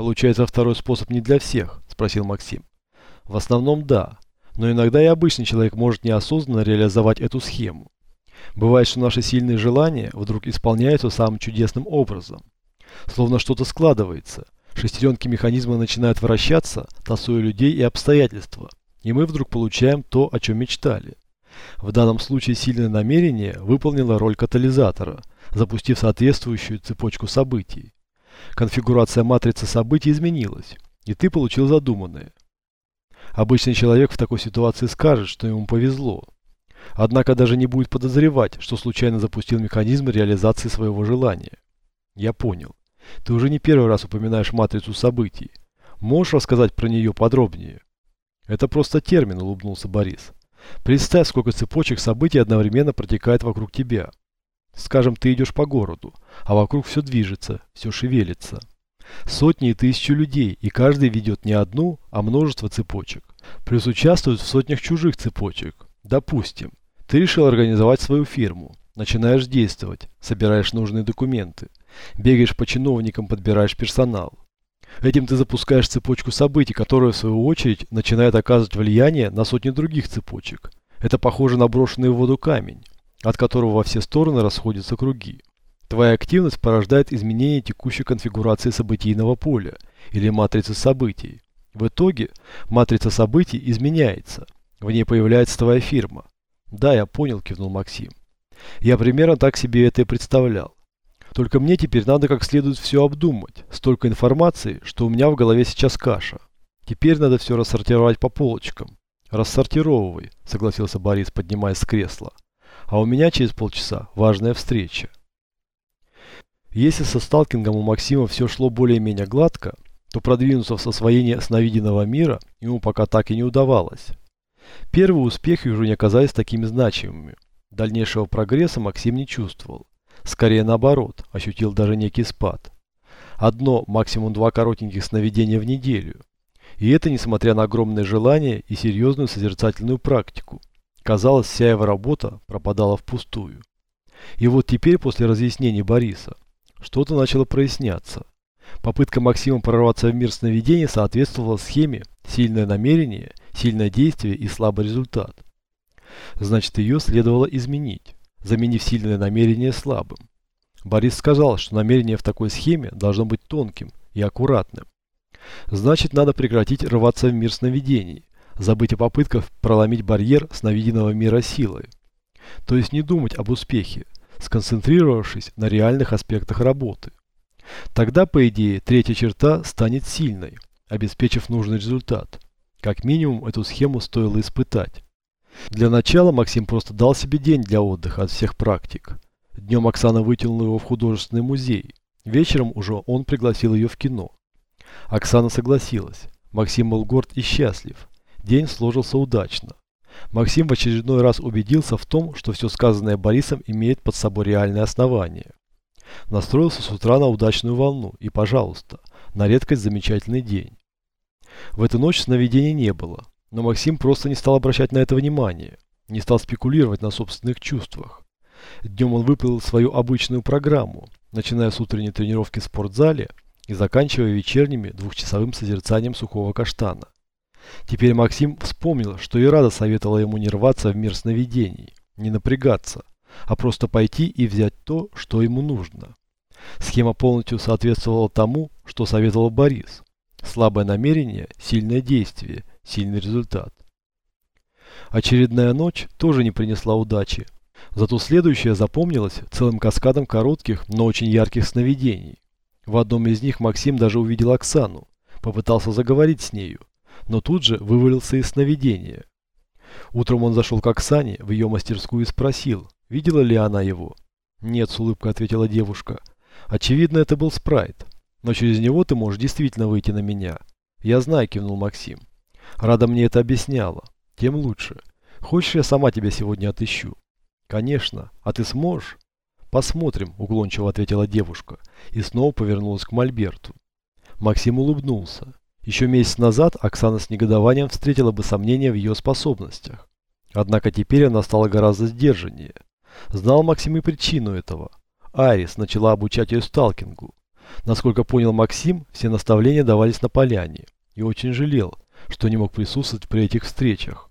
Получается, второй способ не для всех, спросил Максим. В основном да, но иногда и обычный человек может неосознанно реализовать эту схему. Бывает, что наши сильные желания вдруг исполняются самым чудесным образом. Словно что-то складывается, шестеренки механизма начинают вращаться, тасуя людей и обстоятельства, и мы вдруг получаем то, о чем мечтали. В данном случае сильное намерение выполнило роль катализатора, запустив соответствующую цепочку событий. Конфигурация матрицы событий изменилась, и ты получил задуманное. Обычный человек в такой ситуации скажет, что ему повезло. Однако даже не будет подозревать, что случайно запустил механизм реализации своего желания. Я понял. Ты уже не первый раз упоминаешь матрицу событий. Можешь рассказать про нее подробнее? Это просто термин, улыбнулся Борис. Представь, сколько цепочек событий одновременно протекает вокруг тебя. Скажем, ты идешь по городу, а вокруг все движется, все шевелится. Сотни и тысячи людей, и каждый ведет не одну, а множество цепочек. Плюс участвует в сотнях чужих цепочек. Допустим, ты решил организовать свою фирму. Начинаешь действовать, собираешь нужные документы. Бегаешь по чиновникам, подбираешь персонал. Этим ты запускаешь цепочку событий, которая в свою очередь начинает оказывать влияние на сотни других цепочек. Это похоже на брошенный в воду камень, от которого во все стороны расходятся круги. Твоя активность порождает изменение текущей конфигурации событийного поля или матрицы событий. В итоге матрица событий изменяется. В ней появляется твоя фирма. Да, я понял, кивнул Максим. Я примерно так себе это и представлял. Только мне теперь надо как следует все обдумать. Столько информации, что у меня в голове сейчас каша. Теперь надо все рассортировать по полочкам. Рассортировывай, согласился Борис, поднимаясь с кресла. А у меня через полчаса важная встреча. Если со сталкингом у Максима все шло более-менее гладко, то продвинуться в освоение сновиденного мира ему пока так и не удавалось. Первые успехи уже не оказались такими значимыми. Дальнейшего прогресса Максим не чувствовал. Скорее наоборот, ощутил даже некий спад. Одно, максимум два коротеньких сновидения в неделю. И это несмотря на огромное желание и серьезную созерцательную практику. Казалось, вся его работа пропадала впустую. И вот теперь, после разъяснений Бориса, что-то начало проясняться. Попытка Максима прорваться в мир сновидений соответствовала схеме «сильное намерение, сильное действие и слабый результат». Значит, ее следовало изменить заменив сильное намерение слабым. Борис сказал, что намерение в такой схеме должно быть тонким и аккуратным. Значит, надо прекратить рваться в мир сновидений, забыть о попытках проломить барьер сновиденного мира силой. То есть не думать об успехе, сконцентрировавшись на реальных аспектах работы. Тогда, по идее, третья черта станет сильной, обеспечив нужный результат. Как минимум, эту схему стоило испытать. Для начала Максим просто дал себе день для отдыха от всех практик. Днем Оксана вытянула его в художественный музей. Вечером уже он пригласил ее в кино. Оксана согласилась. Максим был горд и счастлив. День сложился удачно. Максим в очередной раз убедился в том, что все сказанное Борисом имеет под собой реальное основание. Настроился с утра на удачную волну и, пожалуйста, на редкость замечательный день. В эту ночь сновидений не было. Но Максим просто не стал обращать на это внимание, не стал спекулировать на собственных чувствах. Днем он выполнил свою обычную программу, начиная с утренней тренировки в спортзале и заканчивая вечерними двухчасовым созерцанием сухого каштана. Теперь Максим вспомнил, что и Рада советовала ему не рваться в мир сновидений, не напрягаться, а просто пойти и взять то, что ему нужно. Схема полностью соответствовала тому, что советовал Борис. Слабое намерение, сильное действие сильный результат. Очередная ночь тоже не принесла удачи. Зато следующая запомнилась целым каскадом коротких, но очень ярких сновидений. В одном из них Максим даже увидел Оксану, попытался заговорить с нею, но тут же вывалился из сновидения. Утром он зашел к Оксане в ее мастерскую и спросил, видела ли она его. «Нет», — с улыбкой ответила девушка. «Очевидно, это был спрайт, но через него ты можешь действительно выйти на меня». «Я знаю», — кивнул Максим. Рада мне это объясняла. Тем лучше. Хочешь, я сама тебя сегодня отыщу? Конечно. А ты сможешь? Посмотрим, уклончиво ответила девушка и снова повернулась к Мольберту. Максим улыбнулся. Еще месяц назад Оксана с негодованием встретила бы сомнения в ее способностях. Однако теперь она стала гораздо сдержаннее. Знал Максим и причину этого. Айрис начала обучать ее сталкингу. Насколько понял Максим, все наставления давались на поляне и очень жалел, что не мог присутствовать при этих встречах.